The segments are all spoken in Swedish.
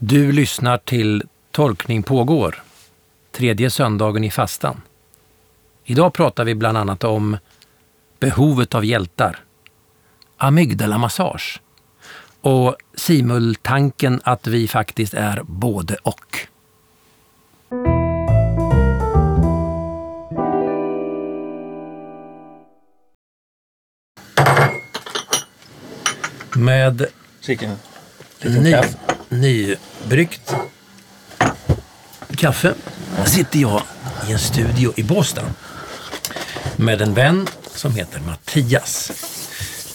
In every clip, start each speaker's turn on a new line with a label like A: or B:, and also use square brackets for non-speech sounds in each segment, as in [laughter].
A: Du lyssnar till Tolkning pågår, tredje söndagen i fastan. Idag pratar vi bland annat om behovet av hjältar, amygdalamassage och simultanken att vi faktiskt är både och. Med
B: Chicken.
A: ny, nybryggt kaffe sitter jag i en studio i Båstad med en vän som heter Mattias.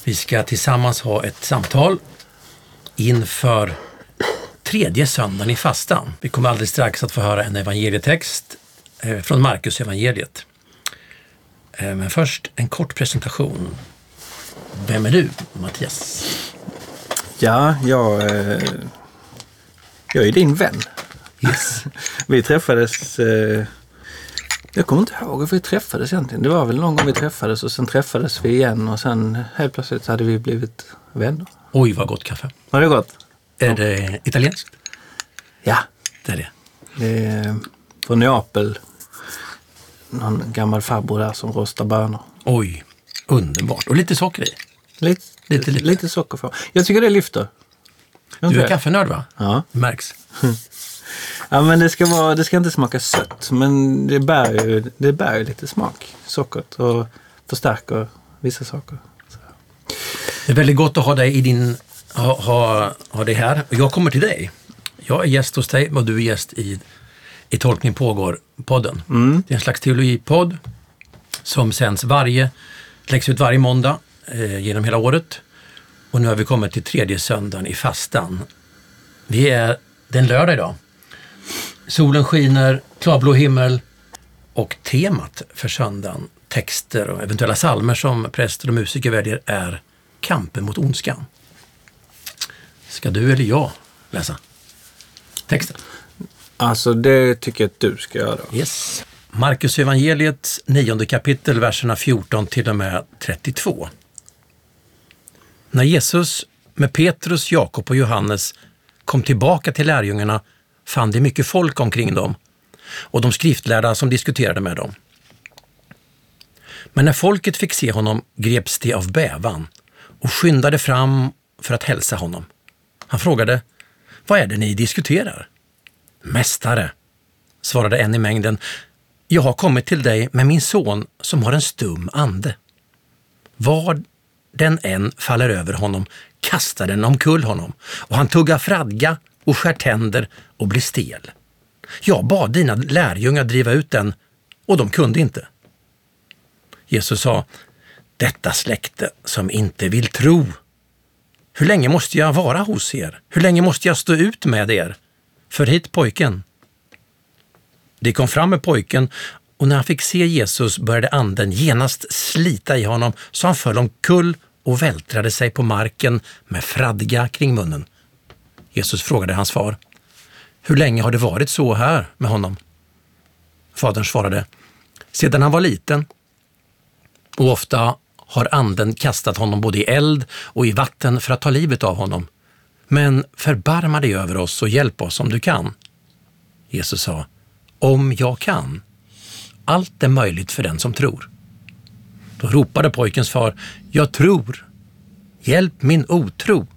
A: Vi ska tillsammans ha ett samtal inför tredje söndagen i fastan. Vi kommer alldeles strax att få höra en evangelietext eh, från Markus evangeliet. Eh, men först en kort presentation. Vem är du, Mattias?
B: Ja, jag, eh, jag är din vän.
A: Yes. [laughs]
B: Vi träffades... Eh, jag kommer inte ihåg hur vi träffades egentligen. Det var väl någon gång vi träffades och sen träffades vi igen och sen helt plötsligt så hade vi blivit vänner.
A: Oj, vad gott kaffe.
B: Har det gått?
A: Är det italienskt?
B: Ja.
A: Det är det.
B: Det är från Neapel. Någon gammal farbror där som rostar bönor.
A: Oj, underbart. Och lite socker i.
B: Lite,
A: Lite,
B: lite,
A: lite.
B: socker för. Jag tycker det lyfter.
A: Du är kaffenörd va?
B: Ja.
A: Det märks. [laughs]
B: Ja, men det ska, vara, det ska inte smaka sött, men det bär ju, det bär ju lite smak, sockret, och förstärker vissa saker. Så.
A: Det är väldigt gott att ha dig i din, ha, ha, ha dig här. Jag kommer till dig. Jag är gäst hos dig och du är gäst i, i Tolkning pågår-podden. Det är en slags teologipodd som sänds varje, läggs ut varje måndag eh, genom hela året. Och nu har vi kommit till tredje söndagen i fastan. Vi är, det är en lördag idag. Solen skiner, klarblå himmel och temat för söndagen, texter och eventuella salmer som präster och musiker väljer är kampen mot ondskan. Ska du eller jag läsa texten?
B: Alltså det tycker jag att du ska göra.
A: Yes. Markus evangeliets nionde kapitel, verserna 14 till och med 32. När Jesus med Petrus, Jakob och Johannes kom tillbaka till lärjungarna fann de mycket folk omkring dem och de skriftlärda som diskuterade med dem. Men när folket fick se honom greps de av bävan och skyndade fram för att hälsa honom. Han frågade, vad är det ni diskuterar? Mästare, svarade en i mängden, jag har kommit till dig med min son som har en stum ande. Vad den än faller över honom kastar den omkull honom och han tuggar fradga och skär tänder och blir stel. Jag bad dina lärjungar driva ut den och de kunde inte. Jesus sa, detta släkte som inte vill tro. Hur länge måste jag vara hos er? Hur länge måste jag stå ut med er? För hit pojken. De kom fram med pojken och när han fick se Jesus började anden genast slita i honom så han föll omkull och vältrade sig på marken med fradga kring munnen. Jesus frågade hans far, hur länge har det varit så här med honom? Fadern svarade, sedan han var liten. Och ofta har anden kastat honom både i eld och i vatten för att ta livet av honom. Men förbarma dig över oss och hjälp oss om du kan. Jesus sa, om jag kan. Allt är möjligt för den som tror. Då ropade pojkens far, jag tror. Hjälp min otro.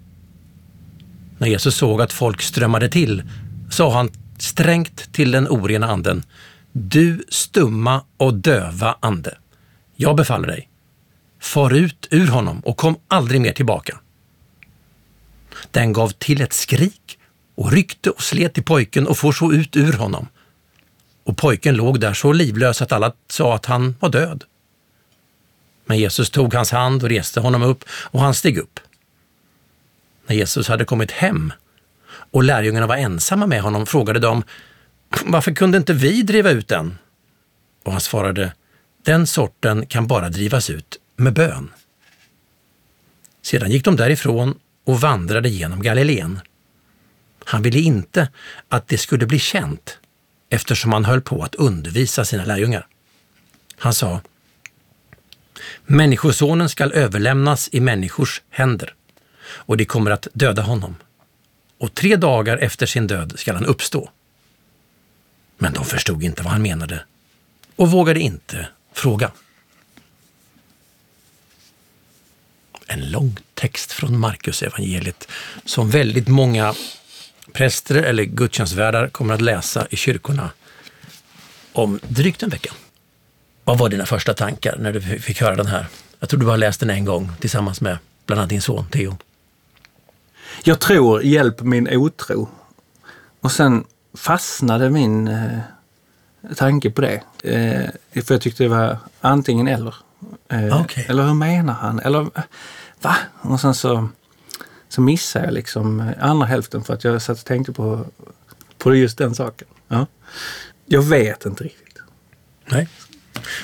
A: När Jesus såg att folk strömmade till sa han strängt till den orena anden, du stumma och döva ande. Jag befaller dig, far ut ur honom och kom aldrig mer tillbaka. Den gav till ett skrik och ryckte och slet i pojken och får så ut ur honom. Och pojken låg där så livlös att alla sa att han var död. Men Jesus tog hans hand och reste honom upp och han steg upp. När Jesus hade kommit hem och lärjungarna var ensamma med honom frågade de varför kunde inte vi driva ut den? Och han svarade den sorten kan bara drivas ut med bön. Sedan gick de därifrån och vandrade genom Galileen. Han ville inte att det skulle bli känt eftersom han höll på att undervisa sina lärjungar. Han sa Människosonen skall överlämnas i människors händer och de kommer att döda honom. och tre dagar efter sin död skall han uppstå. Men de förstod inte vad han menade och vågade inte fråga. En lång text från Markus evangeliet som väldigt många präster eller gudstjänstvärdar kommer att läsa i kyrkorna om drygt en vecka. Vad var dina första tankar när du fick höra den här? Jag tror du bara läst den en gång tillsammans med bland annat din son Theo.
B: Jag tror, hjälp min otro. Och sen fastnade min eh, tanke på det. Eh, för jag tyckte det var antingen eller. Eh,
A: Okej.
B: Eller hur menar han? Eller eh, va? Och sen så, så missade jag liksom eh, andra hälften för att jag satt och tänkte på, på just den saken. Ja. Jag vet inte riktigt.
A: Nej.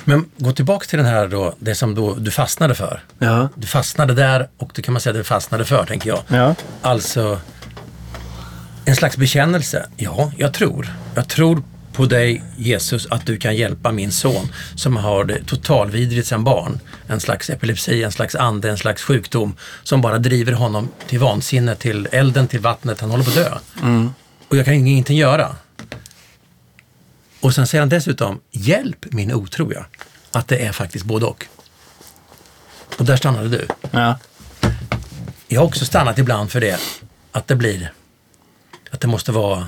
A: Men gå tillbaka till den här då, det som då du fastnade för.
B: Ja.
A: Du fastnade där och det kan man säga att du fastnade för, tänker jag.
B: Ja.
A: Alltså, en slags bekännelse. Ja, jag tror. Jag tror på dig, Jesus, att du kan hjälpa min son som har det totalvidrigt sedan barn. En slags epilepsi, en slags ande, en slags sjukdom som bara driver honom till vansinne, till elden, till vattnet. Han håller på att dö. Och jag kan ingenting göra. Och sen säger han dessutom, hjälp min otro, ja. Att det är faktiskt både och. Och där stannade du.
B: Ja.
A: Jag har också stannat ibland för det, att det blir, att det måste vara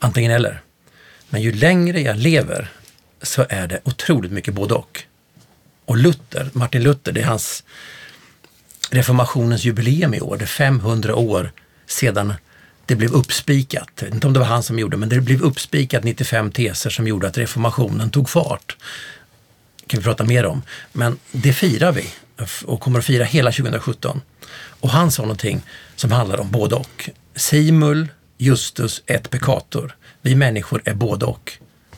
A: antingen eller. Men ju längre jag lever så är det otroligt mycket både och. Och Luther, Martin Luther, det är hans reformationens jubileum i år. Det är 500 år sedan det blev uppspikat. Jag vet inte om det var han som gjorde men det blev uppspikat 95 teser som gjorde att reformationen tog fart. Det kan vi prata mer om. Men det firar vi och kommer att fira hela 2017. Och han sa någonting som handlar om både och. Simul, Justus, et peccator. Vi människor är både och.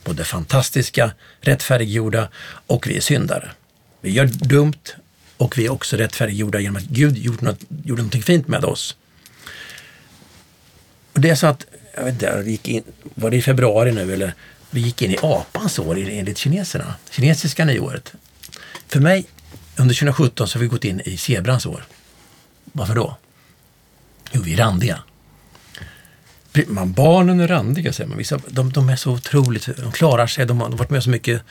A: Både fantastiska, rättfärdiggjorda och vi är syndare. Vi gör dumt och vi är också rättfärdiggjorda genom att Gud gjorde, något, gjorde någonting fint med oss. Och det är så att, jag vet inte, gick in, var det i februari nu eller? Vi gick in i apans år enligt kineserna, kinesiska nyåret. För mig, under 2017 så har vi gått in i zebrans år. Varför då? Jo, vi är randiga. Man, barnen är randiga, säger man. Vissa, de, de är så otroligt, de klarar sig, de har, de har varit med om så mycket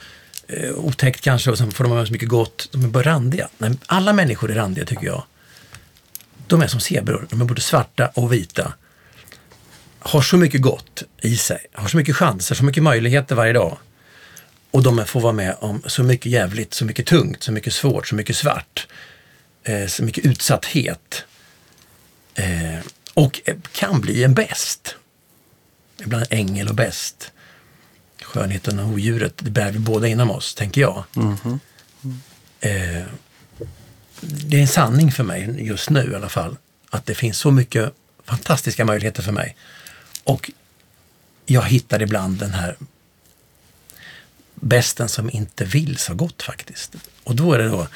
A: eh, otäckt kanske och sen får de vara med om så mycket gott. De är bara randiga. Nej, alla människor är randiga tycker jag. De är som zebror, de är både svarta och vita. Har så mycket gott i sig, har så mycket chanser, så mycket möjligheter varje dag. Och de får vara med om så mycket jävligt, så mycket tungt, så mycket svårt, så mycket svart. Eh, så mycket utsatthet. Eh, och kan bli en bäst. Ibland ängel och bäst. Skönheten och odjuret, det bär vi båda inom oss, tänker jag. Eh, det är en sanning för mig just nu i alla fall, att det finns så mycket fantastiska möjligheter för mig. Och jag hittar ibland den här bästen som inte vill så gott faktiskt. Och då är det då,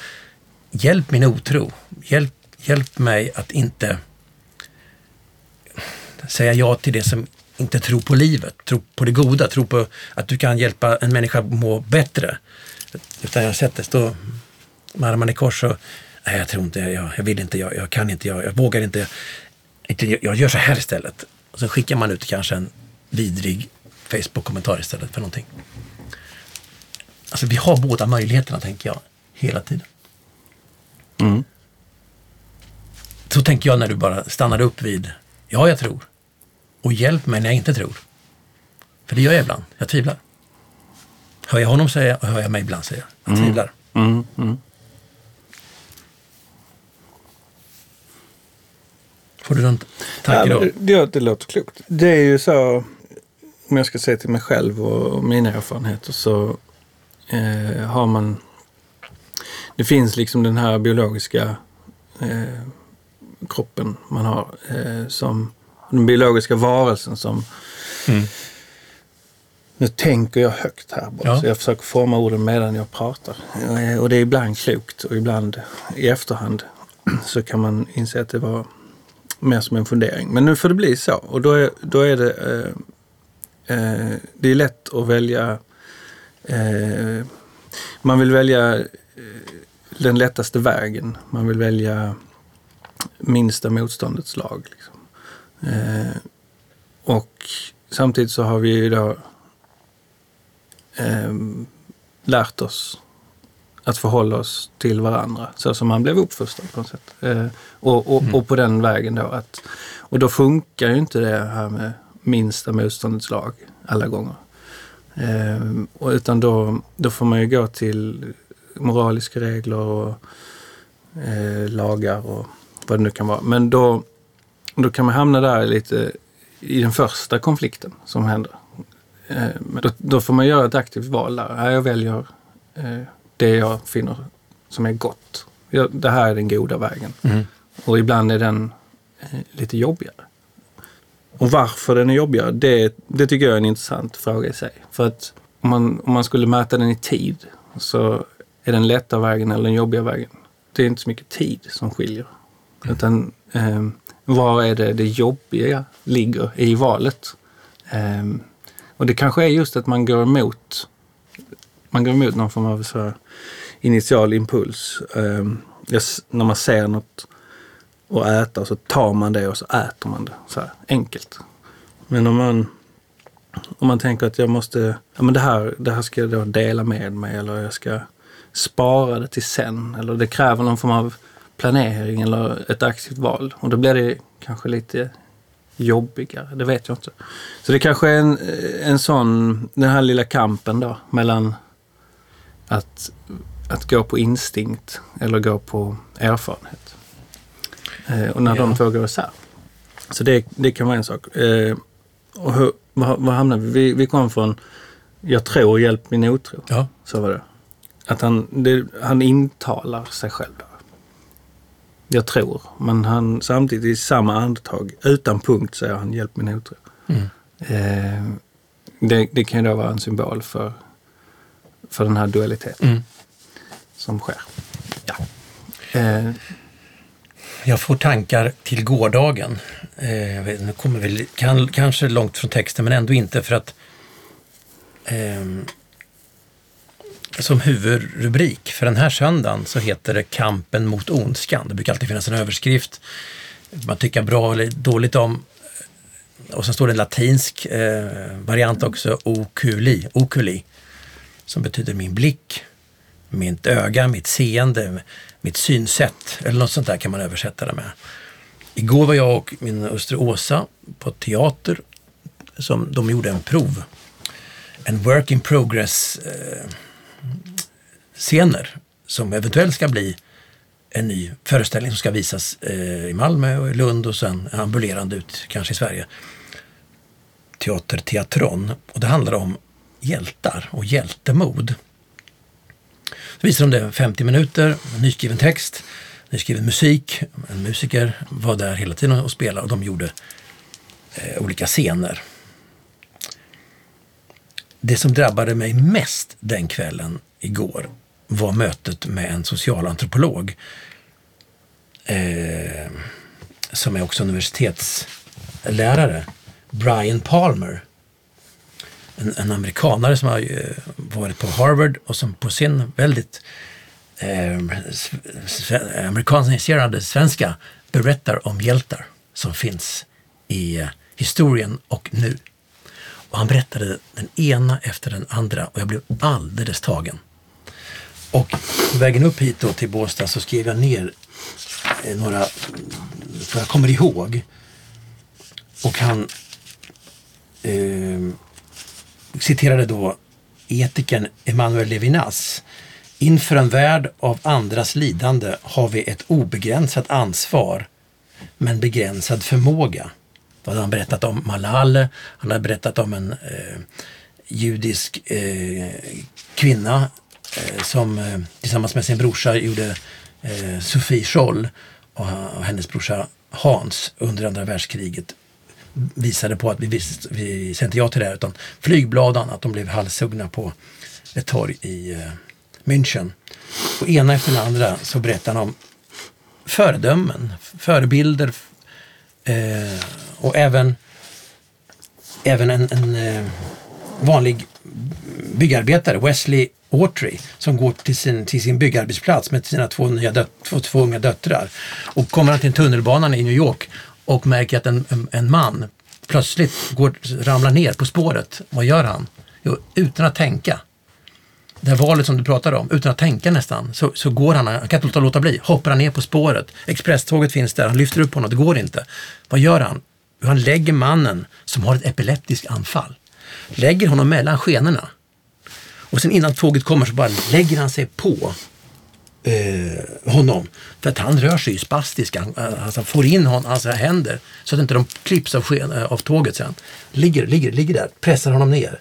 A: hjälp min otro. Hjälp, hjälp mig att inte säga ja till det som inte tror på livet, tror på det goda, tror på att du kan hjälpa en människa må bättre. Utan jag sätter stå med armarna i kors och nej, jag tror inte, jag, jag vill inte, jag, jag kan inte, jag, jag vågar inte, inte. Jag gör så här istället. Och så skickar man ut kanske en vidrig Facebook-kommentar istället för någonting. Alltså vi har båda möjligheterna tänker jag, hela tiden.
B: Mm.
A: Så tänker jag när du bara stannar upp vid, ja jag tror. Och hjälp mig när jag inte tror. För det gör jag ibland, jag tvivlar. Hör jag honom säga och hör jag mig ibland säga, jag tvivlar.
B: Mm. Mm.
A: Får du någon tanke
B: Ja,
A: då?
B: men det, det låter klokt. Det är ju så, om jag ska se till mig själv och, och mina erfarenheter så eh, har man... Det finns liksom den här biologiska eh, kroppen man har eh, som den biologiska varelsen som...
A: Mm.
B: Nu tänker jag högt här bara,
A: Ja.
B: så jag försöker forma orden medan jag pratar. Eh, Och det är ibland klokt och ibland i efterhand [clears throat] så kan man inse att det var mer som en fundering. Men nu får det bli så. Och då är, då är det... Eh, eh, det är lätt att välja... Eh, man vill välja eh, den lättaste vägen. Man vill välja minsta motståndets lag. Liksom. Eh, och samtidigt så har vi ju då eh, lärt oss att förhålla oss till varandra så som man blev uppfostrad på något sätt. Eh, och, och, mm. och, på den vägen då. Att, och då funkar ju inte det här med minsta motståndets lag alla gånger. Eh, och, utan då, då får man ju gå till moraliska regler och eh, lagar och vad det nu kan vara. Men då, då kan man hamna där lite i den första konflikten som händer. Eh, då, då, får man göra ett aktivt val där. Jag väljer eh, det jag finner som är gott. Det här är den goda vägen. Mm. Och ibland är den eh, lite jobbigare. Och varför den är jobbigare, det, det tycker jag är en intressant fråga i sig. För att om man, om man skulle mäta den i tid så är den lätta vägen eller den jobbiga vägen. Det är inte så mycket tid som skiljer. Mm. Utan eh, var är det det jobbiga ligger i valet? Um, och det kanske är just att man går emot man går emot någon form av så initial impuls. Eh, när man ser något och äta så tar man det och så äter man det. Så här, enkelt. Men om man, om man tänker att jag måste, ja men det här, det här ska jag då dela med mig eller jag ska spara det till sen. Eller det kräver någon form av planering eller ett aktivt val. Och då blir det kanske lite jobbigare, det vet jag inte. Så det kanske är en, en sån, den här lilla kampen då mellan att, att gå på instinkt eller gå på erfarenhet. Eh, och när ja. de två går isär. Så det, det kan vara en sak. Eh, och hur, var, var hamnade vi? vi? Vi kom från jag tror, hjälp min otro.
A: Ja.
B: Så var det. Att han, det, han intalar sig själv. Då. Jag tror, men han samtidigt i samma andetag, utan punkt, säger han hjälp min otro. Mm. Eh, det, det, kan ju då vara en symbol för, för den här dualiteten mm. som sker. Ja.
A: Eh, jag får tankar till gårdagen. Eh, vet, nu kommer vi kan, kanske långt från texten men ändå inte för att eh, som huvudrubrik för den här söndagen så heter det Kampen mot ondskan. Det brukar alltid finnas en överskrift man tycker bra eller dåligt om. Och sen står det en latinsk eh, variant också, oculi, oculi, som betyder min blick, mitt öga, mitt seende, mitt synsätt eller något sånt där kan man översätta det med. Igår var jag och min hustru Åsa på teater som de gjorde en prov. En work in progress eh, scener som eventuellt ska bli en ny föreställning som ska visas eh, i Malmö och i Lund och sen ambulerande ut kanske i Sverige. Teater Teatron. Och det handlar om hjältar och hjältemod. Så visar de det 50 minuter, nyskriven text, nyskriven musik. En musiker var där hela tiden och spelade och de gjorde eh, olika scener. Det som drabbade mig mest den kvällen igår var mötet med en socialantropolog eh, som är också universitetslärare, Brian Palmer. En, en amerikanare som har eh, varit på Harvard och som på sin väldigt eh, amerikaniserade svenska berättar om hjältar som finns i eh, historien och nu. Och han berättade den ena efter den andra och jag blev alldeles tagen. Och på vägen upp hit då till Båstad så skrev jag ner eh, några, för jag kommer ihåg. Och han eh, citerade då etikern Emanuel Levinas. Inför en värld av andras lidande har vi ett obegränsat ansvar men begränsad förmåga. Då hade han berättat om? Malal, han hade berättat om en eh, judisk eh, kvinna eh, som eh, tillsammans med sin brorsa gjorde eh, Sofie Scholl och, och, hennes brorsa Hans under andra världskriget visade på att vi, visste, vi säger inte ja till det här utan flygblad och annat, de blev halshuggna på ett torg i eh, München. Och ena efter den andra så berättar han om föredömen, förebilder eh, och även, även en, en eh, vanlig byggarbetare, Wesley Autry, som går till sin, till sin byggarbetsplats med sina två, nya dö- två, två unga döttrar. Och kommer han till tunnelbanan i New York och märker att en, en, en man plötsligt går, ramlar ner på spåret. Vad gör han? Jo, utan att tänka. Det här valet som du pratade om, utan att tänka nästan, så, så går han, han kan inte låta, låta bli, hoppar han ner på spåret. Expresståget finns där, han lyfter upp honom, det går inte. Vad gör han? Han lägger mannen som har ett epileptiskt anfall, lägger honom mellan skenorna. Och sen innan tåget kommer så bara lägger han sig på eh, honom. För att han rör sig ju spastiskt. Han alltså, får in hon, hans händer så att inte de klipps av, sken, eh, av tåget sen. Ligger, ligger, ligger där, pressar honom ner.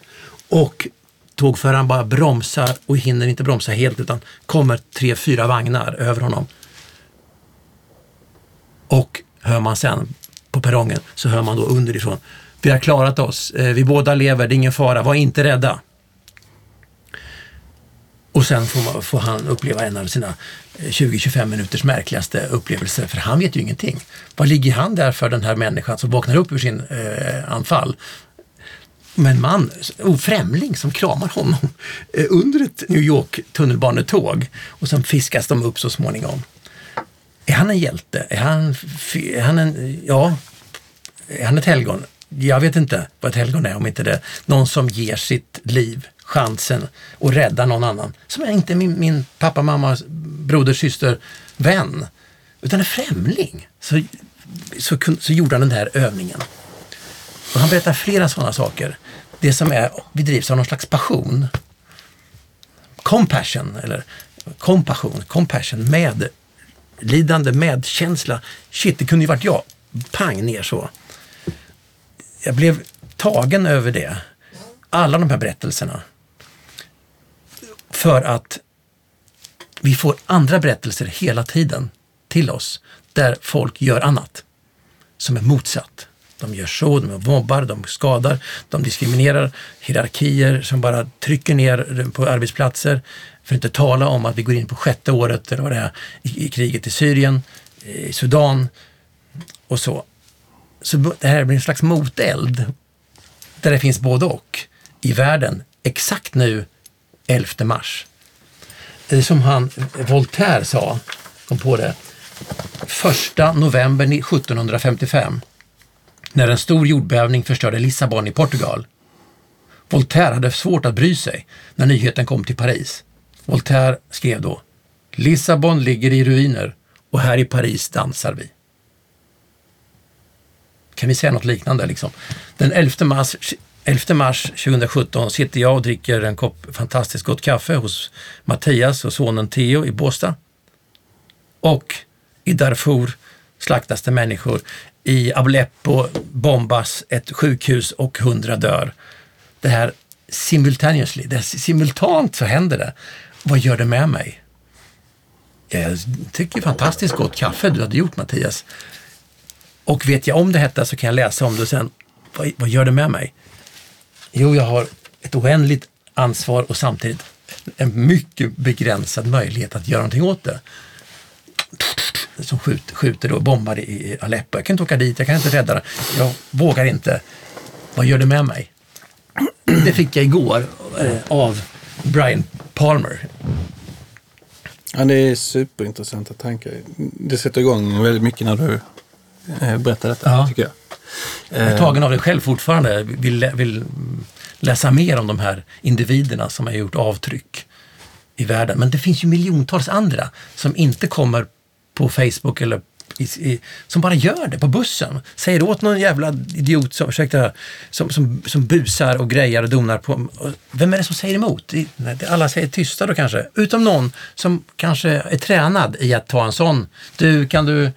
A: Och tågföraren bara bromsar och hinner inte bromsa helt utan kommer tre, fyra vagnar över honom. Och hör man sen på perrongen så hör man då underifrån. Vi har klarat oss, eh, vi båda lever, det är ingen fara, var inte rädda. Och sen får, man, får han uppleva en av sina eh, 20-25 minuters märkligaste upplevelser, för han vet ju ingenting. Vad ligger han där för den här människan som vaknar upp ur sin eh, anfall? Med en man, en främling, som kramar honom eh, under ett New York tunnelbanetåg och sen fiskas de upp så småningom. Är han en hjälte? Är han, är han en, ja, är han ett helgon? Jag vet inte vad ett helgon är om inte det någon som ger sitt liv chansen att rädda någon annan. Som är inte min, min pappa, mamma, broder, syster, vän. Utan en främling. Så, så, så gjorde han den här övningen. Och han berättar flera sådana saker. Det som är, vi drivs av någon slags passion. Compassion, eller kompassion, compassion, med lidande, medkänsla. Shit, det kunde ju varit jag. Pang ner så. Jag blev tagen över det. Alla de här berättelserna. För att vi får andra berättelser hela tiden till oss där folk gör annat som är motsatt. De gör så, de mobbar, de skadar, de diskriminerar, hierarkier som bara trycker ner på arbetsplatser. För att inte tala om att vi går in på sjätte året eller vad det är, i, kriget i Syrien, i Sudan och så. Så det här blir en slags moteld där det finns både och i världen exakt nu 11 mars. Det är som han, Voltaire sa, kom på det, första november 1755 när en stor jordbävning förstörde Lissabon i Portugal. Voltaire hade svårt att bry sig när nyheten kom till Paris. Voltaire skrev då Lissabon ligger i ruiner och här i Paris dansar vi. Kan vi säga något liknande? Liksom? Den 11 mars 11 mars 2017 sitter jag och dricker en kopp fantastiskt gott kaffe hos Mattias och sonen Theo i Båstad. Och i Darfur slaktas det människor. I Aleppo bombas ett sjukhus och hundra dör. Det här simultaneously, det här, simultant så händer det. Vad gör det med mig? Jag tycker fantastiskt gott kaffe du hade gjort Mattias. Och vet jag om det hette så kan jag läsa om det sen. Vad, vad gör det med mig? Jo, jag har ett oändligt ansvar och samtidigt en mycket begränsad möjlighet att göra någonting åt det. Som skjuter, skjuter och bombar i Aleppo. Jag kan inte åka dit, jag kan inte rädda det. Jag vågar inte. Vad gör det med mig? Det fick jag igår eh, av Brian Palmer.
B: Ja, det är superintressanta tankar. Det sätter igång väldigt mycket när du eh, berättar detta, ja. tycker jag.
A: Jag är tagen av det själv fortfarande. Vill, vill läsa mer om de här individerna som har gjort avtryck i världen. Men det finns ju miljontals andra som inte kommer på Facebook eller i, i, som bara gör det på bussen. Säger åt någon jävla idiot som, ursäkta, som, som, som busar och grejar och donar på... Vem är det som säger emot? Alla säger tysta då kanske. Utom någon som kanske är tränad i att ta en sån. Du, kan du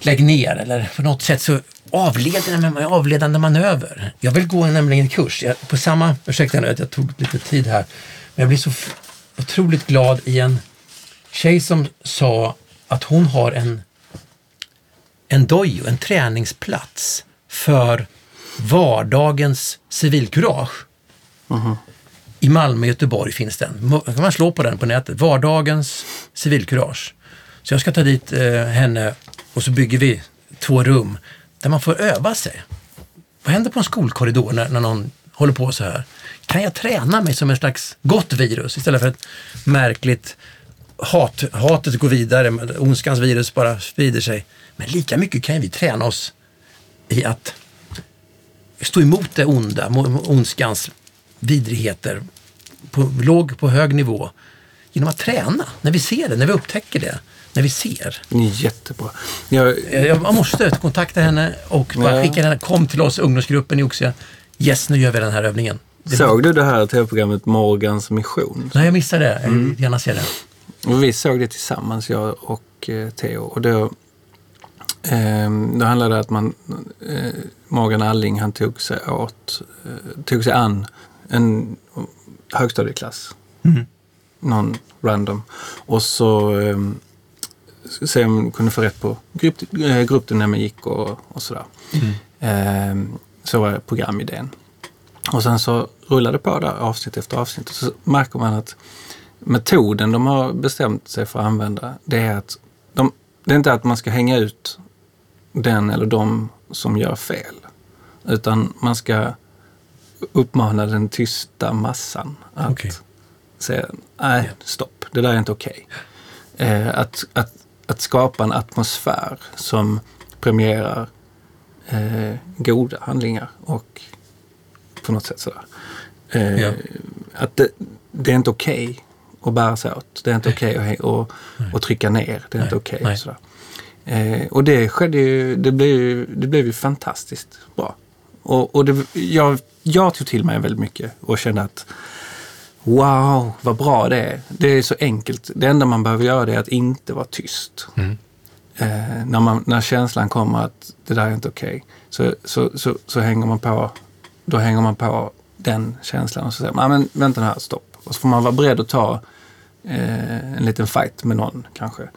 A: lägga ner? Eller på något sätt så avledande, avledande manöver. Jag vill gå nämligen en kurs. Jag, på samma, ursäkta nu att jag tog lite tid här, men jag blir så otroligt glad i en tjej som sa att hon har en, en dojo, en träningsplats för vardagens civilkurage. Mm. I Malmö och Göteborg finns den. kan man slå på den på nätet. Vardagens civilkurage. Så jag ska ta dit eh, henne och så bygger vi två rum där man får öva sig. Vad händer på en skolkorridor när, när någon håller på så här? Kan jag träna mig som en slags gott virus istället för ett märkligt hat, hatet går vidare, ondskans virus bara sprider sig. Men lika mycket kan vi träna oss i att stå emot det onda, ondskans vidrigheter på låg, på hög nivå genom att träna. När vi ser det, när vi upptäcker det, när vi ser.
B: Jättebra. Jag,
A: jag måste kontakta henne och bara skicka henne, kom till oss, ungdomsgruppen i Oxie. Yes, nu gör vi den här övningen.
B: Det såg du det här tv-programmet Morgans mission?
A: Nej, jag missade det. Jag vill mm. gärna se det.
B: Och vi såg det tillsammans, jag och eh, Theo. Och då, eh, då handlade det om att man, eh, Morgan Alling han tog sig, åt, eh, tog sig an en högstadieklass. Mm. Någon random. Och så eh, se om man kunde få rätt på grupp, eh, gruppdynamik gick och, och sådär. Mm. Eh, så var programidén. Och sen så rullar det på där avsnitt efter avsnitt och så märker man att metoden de har bestämt sig för att använda, det är att de, det är inte att man ska hänga ut den eller de som gör fel. Utan man ska uppmana den tysta massan att okay. säga, nej, stopp, det där är inte okej. Okay. Eh, att, att, att skapa en atmosfär som premierar eh, goda handlingar och på något sätt sådär. Eh, ja. Att det, det, är inte okej okay att bära sig åt. Det är inte okej okay att, att, att trycka ner. Det är Nej. inte okej. Okay, eh, och det skedde ju, det blev ju, det blev ju fantastiskt bra. Och, och det, jag, jag tog till mig väldigt mycket och kände att Wow, vad bra det är. Det är så enkelt. Det enda man behöver göra är att inte vara tyst. Mm. Eh, när, man, när känslan kommer att det där är inte okej, okay, så, så, så, så, hänger man på då hänger man på den känslan och så säger man, men vänta nu här, stopp. Och så får man vara beredd att ta eh, en liten fight med någon kanske.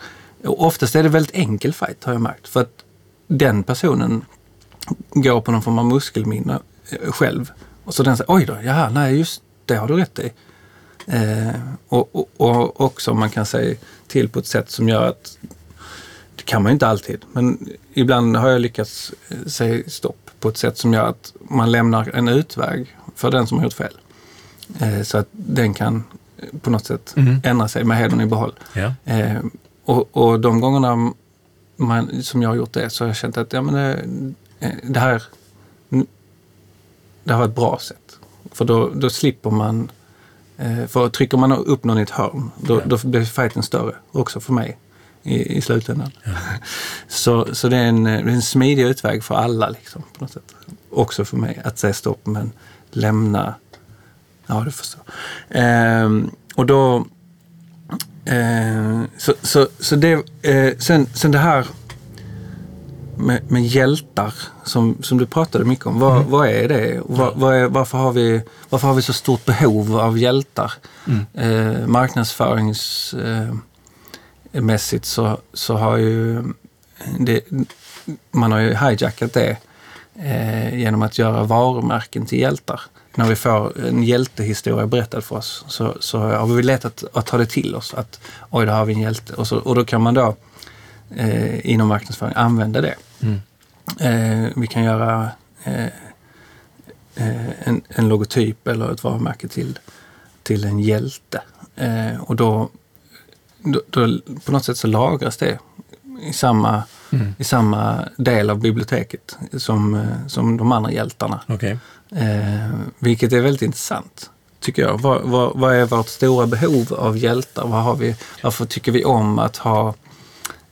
B: Och oftast är det väldigt enkel fight har jag märkt. För att den personen går på någon form av muskelminne eh, själv. Och så den säger, oj då, jaha, nej just det har du rätt i. Eh, och, och, och, också man kan säga till på ett sätt som gör att det kan man ju inte alltid, men ibland har jag lyckats eh, säga stopp på ett sätt som gör att man lämnar en utväg för den som har gjort fel. Eh, så att den kan på något sätt mm. ändra sig med hedern i behåll. Ja. Eh, och, och de gångerna man, som jag har gjort det så har jag känt att ja, men det, eh, det här det här var ett bra sätt. För då, då slipper man... Eh, för trycker man upp någon i ett hörn, då, ja. då blir fighten större. Också för mig i, i slutändan. Ja. [laughs] Så, så det, är en, det är en smidig utväg för alla liksom, på något sätt. Också för mig att säga stopp men lämna... Ja, du förstår. Ehm, och då... Eh, så, så, så det, eh, sen, sen det här med, med hjältar som, som du pratade mycket om. Vad, mm. vad är det? Vad, vad är, varför, har vi, varför har vi så stort behov av hjältar? Mm. Eh, marknadsförings... Eh, mässigt så, så har ju det, man har ju hijackat det eh, genom att göra varumärken till hjältar. När vi får en hjältehistoria berättad för oss så, så har vi lätt att, att ta det till oss. Att oj, då har vi en hjälte. Och, så, och då kan man då eh, inom marknadsföring använda det. Mm. Eh, vi kan göra eh, eh, en, en, logotyp eller ett varumärke till, till en hjälte. Eh, och då då, då, på något sätt så lagras det i samma, mm. i samma del av biblioteket som, eh, som de andra hjältarna.
A: Okay.
B: Eh, vilket är väldigt intressant, tycker jag. Vad, vad, vad, är vårt stora behov av hjältar? Vad har vi, varför tycker vi om att ha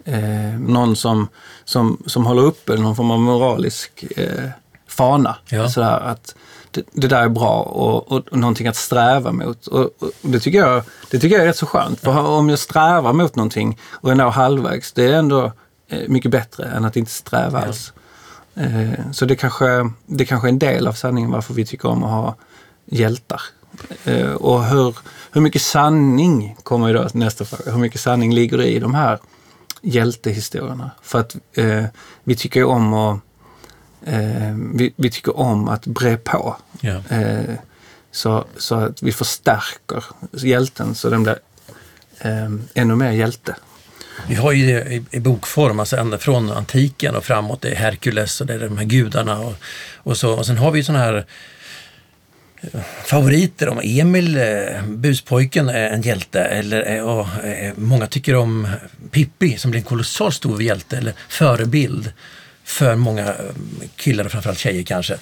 B: eh, någon som, som, som håller uppe någon form av moralisk eh, fana? Ja. Sådär, att, det, där är bra och, och, och någonting att sträva mot. Och, och, det, tycker jag, det tycker jag är rätt så skönt. För om jag strävar mot någonting och är når halvvägs, det är ändå mycket bättre än att inte sträva ja. alls. Eh, så det kanske, det kanske är en del av sanningen varför vi tycker om att ha hjältar. Eh, och hur, hur mycket sanning, kommer ju då nästa fråga, hur mycket sanning ligger det i de här hjältehistorierna? För att eh, vi tycker ju om att eh, vi, vi, tycker om att bre på. Ja. Eh, så, så att vi förstärker hjälten så den blir eh, ännu mer hjälte.
A: Vi har ju det i, i bokform, alltså ända från antiken och framåt. Det är Herkules och det är de här gudarna och, och så. Och sen har vi sådana här eh, favoriter. Om Emil, eh, buspojken, är en hjälte. Eller, eh, och, många tycker om Pippi som blir en kolossalt stor hjälte eller förebild för många killar och framförallt tjejer kanske.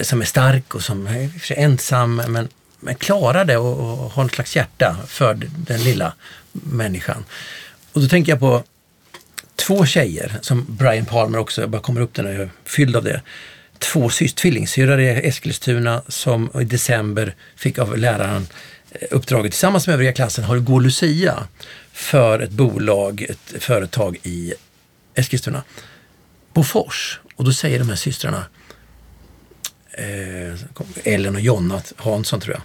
A: Som är stark och som är för sig ensam men, men klarar det och, och har en slags hjärta för den lilla människan. Och då tänker jag på två tjejer som Brian Palmer också, jag bara kommer upp den och jag är fylld av det. Två tvillingsyrrar i Eskilstuna som i december fick av läraren eh, uppdraget tillsammans med övriga klassen har gå Lucia för ett bolag, ett företag i Eskilstuna. Bofors. Och då säger de här systrarna, eh, Ellen och Jonna Hansson tror jag.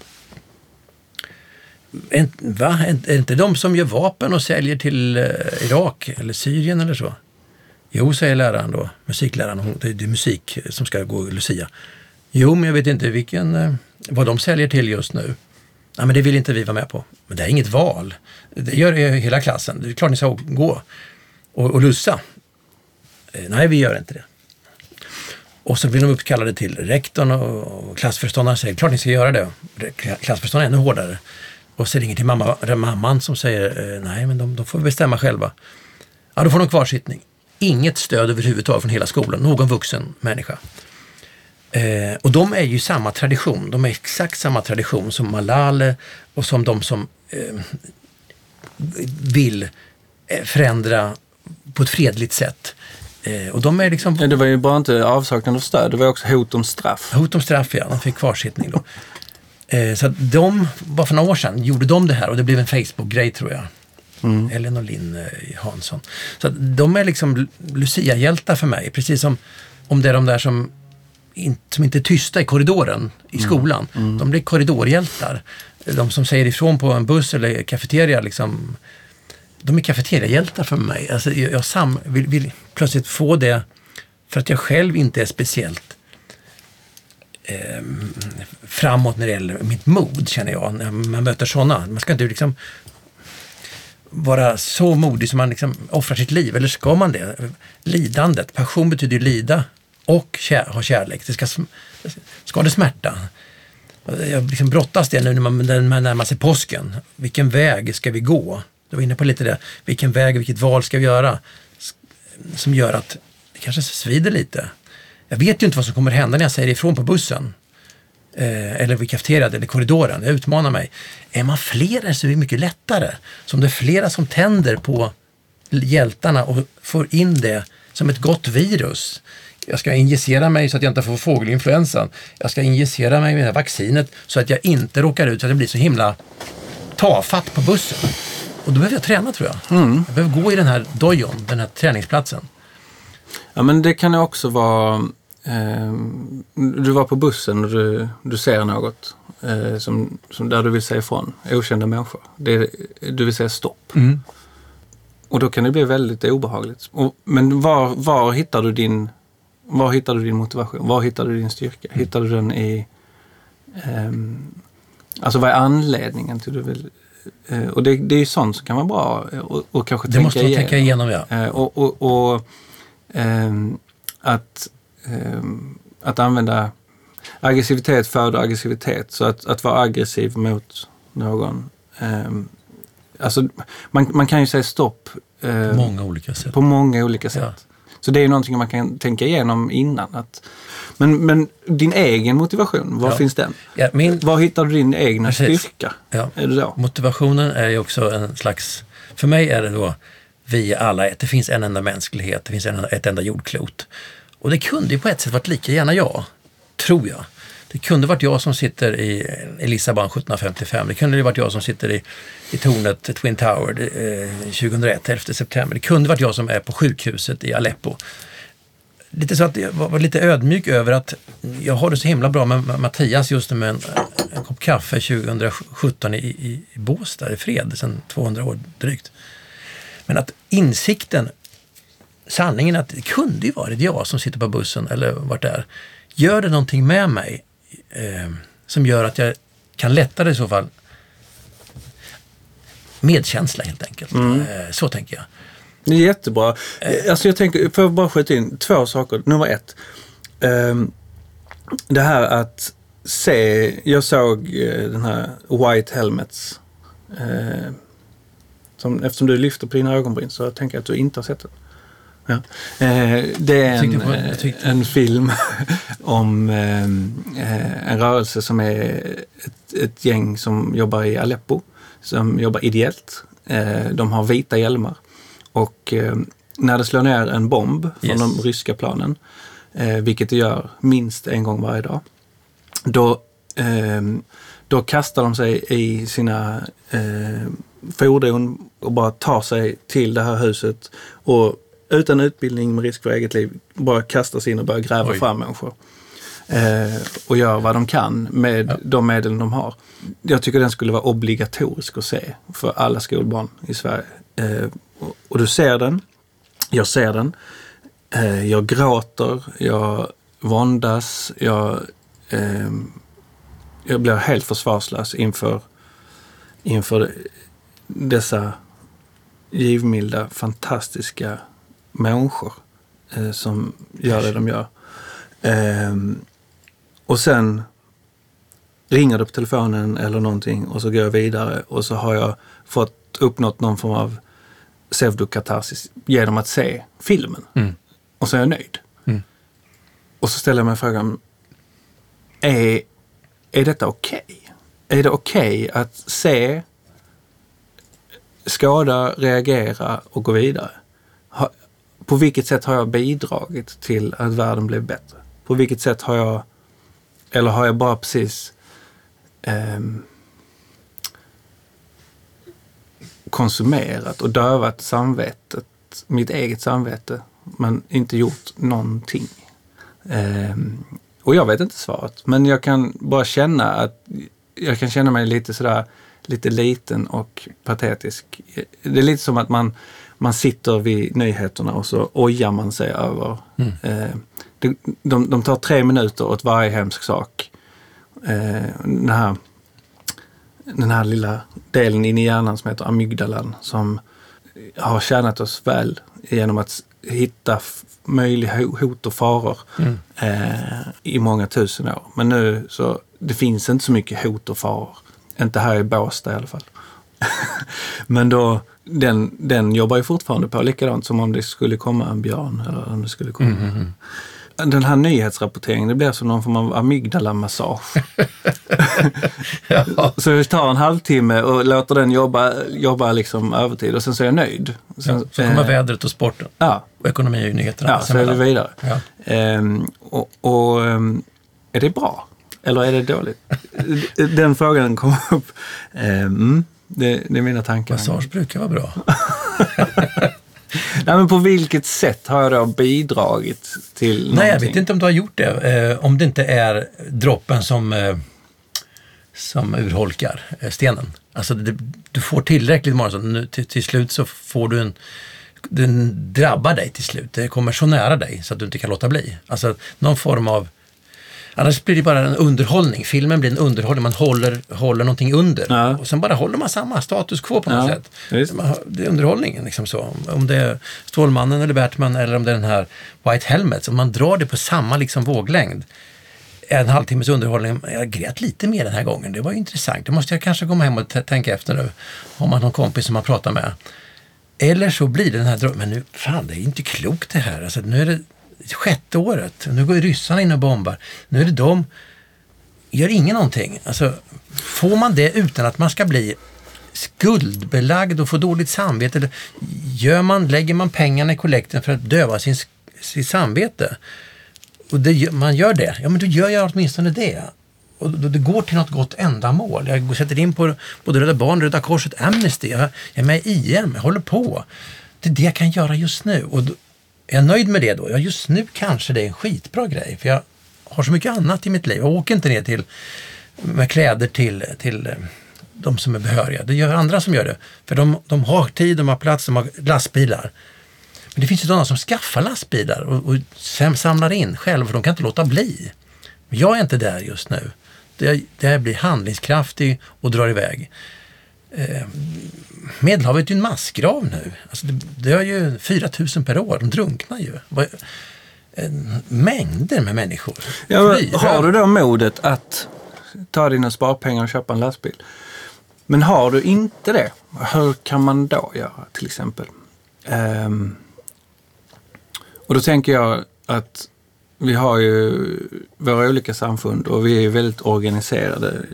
A: En, va? Är det inte de som gör vapen och säljer till eh, Irak eller Syrien eller så? Jo, säger läraren då, musikläraren. Hon, det är musik som ska gå Lucia. Jo, men jag vet inte vilken, eh, vad de säljer till just nu. Nej, men det vill inte vi vara med på. Men det är inget val. Det gör hela klassen. Det är klart ni ska gå. Och, och lussa. Eh, nej, vi gör inte det. Och så blir de uppkallade till rektorn och klassföreståndaren säger klart ni ska göra det. Klassföreståndaren är ännu hårdare. Och så ringer till mamma, mamman som säger eh, nej men de, de får bestämma själva. Ja, då får de kvarsittning. Inget stöd överhuvudtaget från hela skolan, någon vuxen människa. Eh, och de är ju samma tradition, de är exakt samma tradition som Malale och som de som eh, vill eh, förändra på ett fredligt sätt. Eh, och de är liksom...
B: Det var ju bara inte avsaknad av stöd, det var också hot om straff.
A: Hot om straff, ja. De fick kvarsittning då. Eh, så att de, bara för några år sedan, gjorde de det här och det blev en Facebook-grej tror jag. Mm. Ellen och Linn eh, Hansson. Så att de är liksom Lucia-hjältar för mig. Precis som om det är de där som, in, som inte är tysta i korridoren i mm. skolan. Mm. De blir korridorhjältar. De som säger ifrån på en buss eller kafeteria liksom, de är kafeteriahjältar för mig. Alltså, jag, jag sam, vill, vill, plötsligt få det för att jag själv inte är speciellt eh, framåt när det gäller mitt mod, känner jag, när man möter sådana. Man ska inte liksom vara så modig som man liksom offrar sitt liv, eller ska man det? Lidandet, passion betyder ju lida och kär, ha kärlek. Det ska, ska det smärta? Jag liksom brottas det nu när man, när man närmar sig påsken. Vilken väg ska vi gå? Du var inne på lite det. Vilken väg, vilket val ska vi göra? Som gör att det kanske svider lite. Jag vet ju inte vad som kommer hända när jag säger ifrån på bussen. Eh, eller vid kafeterian eller korridoren. Jag utmanar mig. Är man flera så är det mycket lättare. Så om det är flera som tänder på hjältarna och får in det som ett gott virus. Jag ska injicera mig så att jag inte får fågelinfluensan. Jag ska injicera mig med det här vaccinet så att jag inte råkar ut så att jag blir så himla tafatt på bussen. Och då behöver jag träna tror jag. Mm. Jag behöver gå i den här dojon, den här träningsplatsen.
B: Ja men det kan ju också vara eh, Du var på bussen och du, du ser något eh, som, som där du vill säga ifrån. Okända människor. Det, du vill säga stopp. Mm. Och då kan det bli väldigt obehagligt. Och, men var, var hittar du din var hittar du din motivation? Var hittar du din styrka? Mm. Hittar du den i... Eh, alltså vad är anledningen till att du vill Eh, och det, det är ju sånt som kan vara bra och, och kanske
A: det
B: tänka
A: måste man
B: igenom.
A: tänka igenom, ja.
B: Eh, och, och, och ähm, att, ähm, att använda aggressivitet föder aggressivitet. Så att, att vara aggressiv mot någon. Ähm, alltså, man, man kan ju säga stopp.
A: på många olika sätt.
B: På många olika sätt. Ja. Så det är någonting man kan tänka igenom innan. Att, men, men din egen motivation, var ja. finns den? Ja, min... Var hittar du din egna Precis. styrka?
A: Ja. Är det då? Motivationen är ju också en slags, för mig är det då, vi alla ett, det finns en enda mänsklighet, det finns en, ett enda jordklot. Och det kunde ju på ett sätt varit lika gärna jag, tror jag. Det kunde varit jag som sitter i, i Lissabon 1755. Det kunde varit jag som sitter i, i tornet Twin Tower eh, 2001, 11 september. Det kunde varit jag som är på sjukhuset i Aleppo lite så att jag var lite ödmjuk över att jag har det så himla bra med Mattias just nu med en, en kopp kaffe 2017 i, i, i Båstad, i fred, sedan 200 år drygt. Men att insikten, sanningen att det kunde ju varit jag som sitter på bussen eller vart det är. Gör det någonting med mig eh, som gör att jag kan lättare i så fall medkänsla helt enkelt. Mm. Eh, så tänker jag.
B: Det är jättebra. Eh. Alltså jag tänker, får jag bara skjuta in två saker. Nummer ett. Um, det här att se, jag såg eh, den här White Helmets. Eh, som, eftersom du lyfter på dina ögonbryn så tänker jag att du inte har sett den. Ja. Eh, det är en,
A: på-
B: eh, en film [laughs] om eh, eh, en rörelse som är ett, ett gäng som jobbar i Aleppo, som jobbar ideellt. Eh, de har vita hjälmar. Och eh, när det slår ner en bomb från
A: Yes.
B: de ryska planen, vilket det gör minst en gång varje dag, då, då kastar de sig i sina fordon och bara tar sig till det här huset och utan utbildning med risk för eget liv bara kastar sig in och börjar gräva
A: Oj.
B: fram människor. Eh, och gör vad de kan med
A: Ja.
B: de medel de har. Jag tycker den skulle vara obligatorisk att se för alla skolbarn i Sverige. Eh, och, och du ser den, jag ser den, eh, jag gråter, jag våndas, jag, eh, jag blir helt försvarslös inför, inför dessa givmilda, fantastiska människor eh, som gör det de gör. Ehm, och sen ringer det på telefonen eller någonting och så går jag vidare och så har jag fått uppnått någon form av pseudokatarsis genom att se filmen.
A: Mm.
B: Och så är jag nöjd.
A: Mm.
B: Och så ställer jag mig frågan, är, är detta okej? Är det okej att se, skada, reagera och gå vidare? På vilket sätt har jag bidragit till att världen blev bättre? På vilket sätt har jag, eller har jag bara precis ehm, konsumerat och dövat samvetet, mitt eget samvete, men inte gjort någonting. Ehm, och jag vet inte svaret, men jag kan bara känna att jag kan känna mig lite sådär, lite liten och patetisk. Det är lite som att man, man sitter vid nyheterna och så ojar man sig över.
A: Mm.
B: Eh, de, de, de tar tre minuter åt varje hemsk sak. Eh, den, här, den här lilla delen in i hjärnan som heter amygdalan som har tjänat oss väl genom att hitta möjliga ho- hot och faror
A: Mm.
B: eh, i många tusen år. Men nu så, det finns inte så mycket hot och faror. Inte här i Båstad i alla fall. [laughs] Men då, den, den jobbar ju fortfarande på likadant som om det skulle komma en björn eller om det skulle komma.
A: Mm, mm, mm.
B: Den här nyhetsrapporteringen, det blir som någon form av amygdala-massage. [laughs]
A: Ja.
B: Så jag tar en halvtimme och låter den jobba, jobba liksom övertid och sen så är jag nöjd. Sen,
A: Så kommer
B: eh,
A: vädret och sporten.
B: Ja,
A: Och ekonomi och nyheterna.
B: ja så är vi vidare.
A: Ja.
B: Ehm, och och ehm, är det bra? Eller är det dåligt? [laughs] Den frågan kom upp. Ehm, mm, det, det är mina tankar.
A: Massage brukar vara bra. [laughs]
B: Nej, men på vilket sätt har jag då bidragit till
A: Nej, jag
B: någonting?
A: vet inte om du har gjort det. Eh, om det inte är droppen som, eh, som urholkar eh, stenen. Alltså, det, du får tillräckligt många, så nu, till, till slut så får du en... Den drabbar dig till slut. Det kommer så nära dig så att du inte kan låta bli. Alltså någon form av... Annars blir det bara en underhållning. Filmen blir en underhållning. Man håller, håller någonting under.
B: Ja.
A: Och sen bara håller man samma status quo på något
B: Ja,
A: sätt.
B: visst.
A: Det är underhållningen. Liksom så. Om det är Stålmannen eller Batman eller om det är den här White Helmet. Om man drar det på samma liksom våglängd. En halvtimmes underhållning. Jag grät lite mer den här gången. Det var ju intressant. Det måste jag kanske komma hem och tänka efter nu. Om man har någon kompis som man pratar med. Eller så blir det den här drömmen. Men nu, fan det är inte klokt det här. Alltså, nu är det sjätte året. Nu går ju ryssarna in och bombar. Nu är det de. Gör ingen någonting. Alltså, får man det utan att man ska bli skuldbelagd och få dåligt samvete? Eller gör man, lägger man pengarna i kollekten för att döva sin, sitt samvete? Och det, man gör det, ja men då gör jag åtminstone det. Och då, det går till något gott ändamål. Jag sätter in på både Rädda Barn, Röda Korset, Amnesty, jag, jag är med i IM, jag håller på. Det är det jag kan göra just nu. Och då, är jag nöjd med det då? Ja, just nu kanske det är en skitbra grej. För jag har så mycket annat i mitt liv. Jag åker inte ner till, med kläder till, till eh, de som är behöriga. Det gör andra som gör det. För de, de har tid, de har plats, de har lastbilar. Men det finns ju sådana som skaffar lastbilar och, och sen samlar in själv, för de kan inte låta bli. Men jag är inte där just nu. Där jag blir handlingskraftig och drar iväg. Eh, Medelhavet är ju en massgrav nu. Alltså det, det är ju 4 000 per år. De drunknar ju. Eh, Mängder med människor.
B: Ja, har du då modet att ta dina sparpengar och köpa en lastbil. Men har du inte det, hur kan man då göra till exempel? Ehm, och då tänker jag att vi har ju våra olika samfund och vi är väldigt organiserade.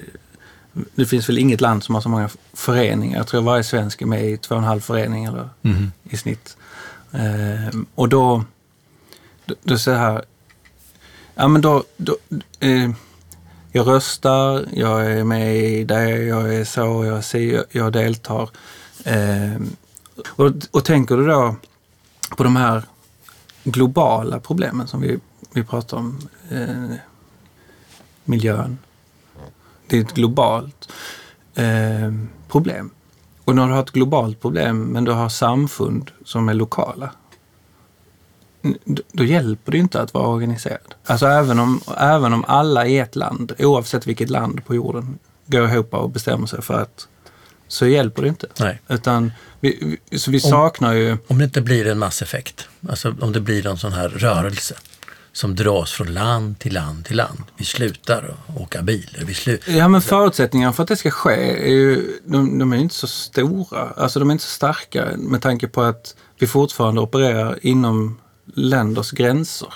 B: Det finns väl inget land som har så många föreningar. Jag tror varje svensk är med i två och en halv förening eller
A: Mhm.
B: i snitt. Ehm, och då, då, då så här, ja men då, då eh, jag röstar, jag är med i det, jag är så, jag ser, jag deltar. Ehm, och, och tänker du då på de här globala problemen som vi, vi pratar om, eh, miljön. Det är ett globalt eh, problem. Och när du har ett globalt problem men du har samfund som är lokala, då hjälper det inte att vara organiserad. Alltså även om, även om alla i ett land, oavsett vilket land på jorden, går ihop och bestämmer sig för att så hjälper det inte.
A: Nej.
B: Utan vi, vi, så vi saknar ju...
A: Om det inte blir en masseffekt, alltså om det blir en sån här rörelse som dras från land till land till land. Vi slutar åka bil. Vi slu-
B: Ja, men förutsättningarna för att det ska ske är ju, de, de är inte så stora. Alltså de är inte så starka med tanke på att vi fortfarande opererar inom länders gränser.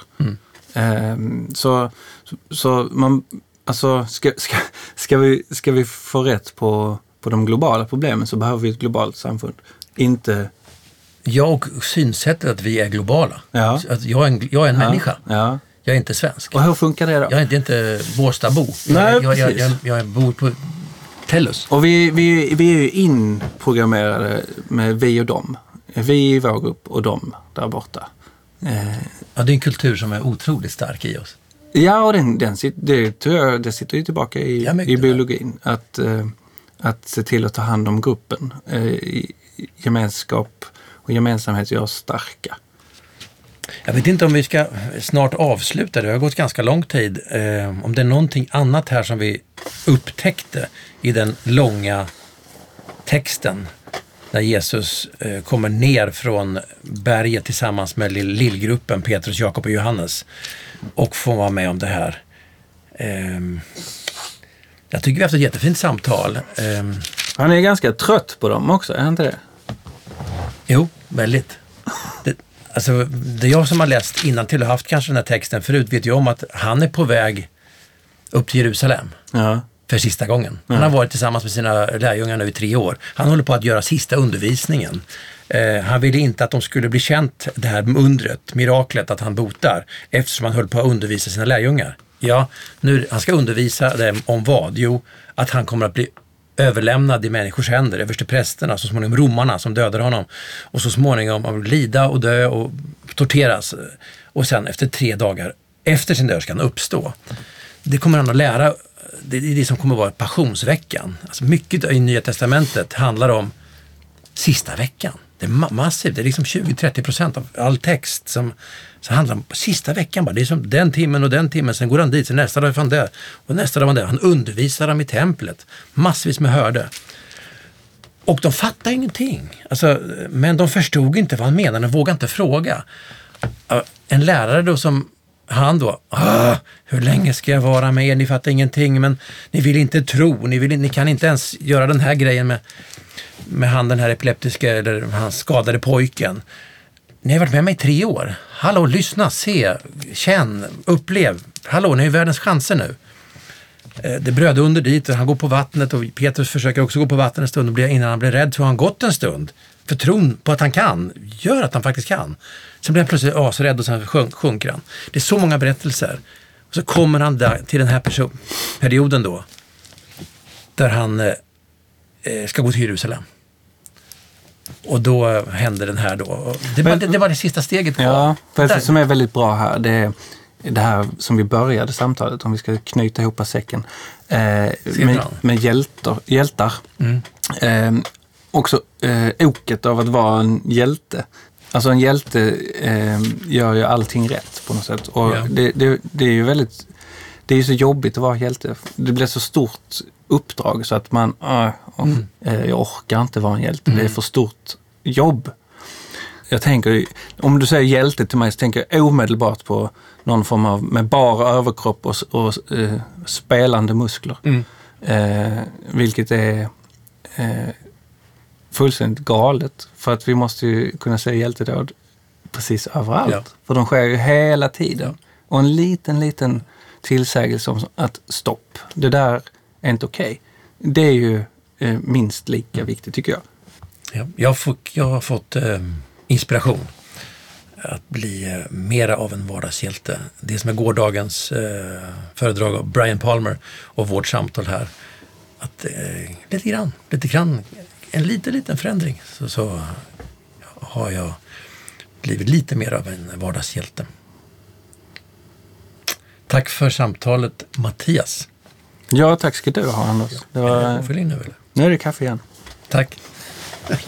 B: Ehm, så, så man, alltså ska, ska, ska, vi, ska vi få rätt på, på de globala problemen så behöver vi ett globalt samfund. Inte...
A: Jag och synsättet att vi är globala.
B: Ja.
A: Att jag är en, jag är en människa.
B: Ja.
A: Jag är inte svensk.
B: Och hur funkar det då?
A: Jag är inte, inte Båstadbo.
B: Nej,
A: jag, jag, jag, jag, bor på Tellus.
B: Och vi, vi, vi är ju inprogrammerade med vi och dem. Vi i vår grupp och dem där borta. Eh,
A: Ja, det är en kultur som är otroligt stark i oss.
B: ja, och den, den, det, tror jag, det sitter ju tillbaka i,
A: Ja,
B: i biologin. Att, eh, att se till att ta hand om gruppen. Eh, gemenskap och gemensamhet gör oss starka.
A: Jag vet inte om vi ska snart avsluta, det har gått ganska lång tid. Eh, om det är någonting annat här som vi upptäckte i den långa texten när Jesus eh, kommer ner från berget tillsammans med lill- lillgruppen Petrus, Jakob och Johannes och får vara med om det här. Ehm, jag tycker vi har haft ett jättefint samtal. Ehm,
B: Han är ganska trött på dem också, är han inte det?
A: Jo, väldigt. Det, alltså, det är jag som har läst till och haft kanske den här texten förut vet ju om att han är på väg upp till Jerusalem
B: Ja.
A: för sista gången. Han har varit tillsammans med sina lärjungar nu i tre år. Han håller på att göra sista undervisningen. Eh, han ville inte att de skulle bli känt, det här undret, miraklet att han botar, eftersom han höll på att undervisa sina lärjungar. Ja, nu, han ska undervisa dem om vad? Jo, att han kommer att bli överlämnad i människors händer, överste prästerna, så småningom romarna som dödade honom och så småningom att lida och dö och torteras. Och sen efter tre dagar efter sin död ska han uppstå. Det kommer han att lära, det är det som kommer att vara passionsveckan. Alltså mycket i Nya Testamentet handlar om sista veckan. Det är ma- massivt, det är liksom 20-30 procent av all text som, som handlar om sista veckan bara. Det är som den timmen och den timmen, sen går han dit, sen nästa dag är han där och nästa dag var han där. Han undervisar dem i templet, massvis med hörde. Och de fattade ingenting. Alltså, men de förstod inte vad han menade, de vågade inte fråga. Eh, en lärare då som han då, hur länge ska jag vara med er? Ni fattar ingenting, men ni vill inte tro, ni, vill, ni kan inte ens göra den här grejen med, med han den här epileptiska, eller han skadade pojken. Ni har varit med mig i tre år. Hallå, lyssna, se, känn, upplev. Hallå, ni har ju världens chanser nu. Eh, det bröd under dit och han går på vattnet och Petrus försöker också gå på vattnet en stund och innan han blir rädd så har han gått en stund. För tron på att han kan gör att han faktiskt kan. Sen blir han plötsligt asrädd och sen sjunker han. Det är så många berättelser. Och så kommer han där, till den här perioden då. Där han eh, ska gå till Jerusalem. Och då eh, händer den här då. Det var,
B: Men-
A: det, det var det sista steget.
B: Ja, för det som är väldigt bra här, det är det här som vi började samtalet, om vi ska knyta ihop säcken, eh, med, med hjältar. hjältar.
A: Mm.
B: Eh, också eh, oket av att vara en hjälte. Alltså en hjälte eh, gör ju allting rätt på något sätt. Och
A: Ja.
B: det, det, det är ju väldigt, det är ju så jobbigt att vara hjälte. Det blir så stort uppdrag så att man, oh,
A: Mm.
B: eh, jag orkar inte vara en hjälte. Det är för stort jobb. Jag tänker, om du säger hjälte till mig så tänker jag omedelbart på någon form av med bara överkropp och, och eh, spelande muskler.
A: Mm.
B: Eh, vilket är fullständigt galet. För att vi måste ju kunna se hjältedåd precis överallt.
A: Ja.
B: För de sker ju hela tiden. Och en liten, liten tillsägelse om att stopp, det där är inte okej. Det är ju eh, minst lika viktigt tycker jag.
A: Ja, jag, fick, jag har fått eh, inspiration att bli eh, mera av en vardagshjälte. Det som är gårdagens eh, föredrag av Brian Palmer och vårt samtal här. Att eh, lite grann, lite grann, en liten, liten förändring så, så har jag blivit lite mer av en vardagshjälte. Tack för samtalet Mattias.
B: Ja, tack ska du ha Anders. Det var...
A: Fyll in nu eller?
B: Nu är det kaffe igen.
A: Tack. [laughs]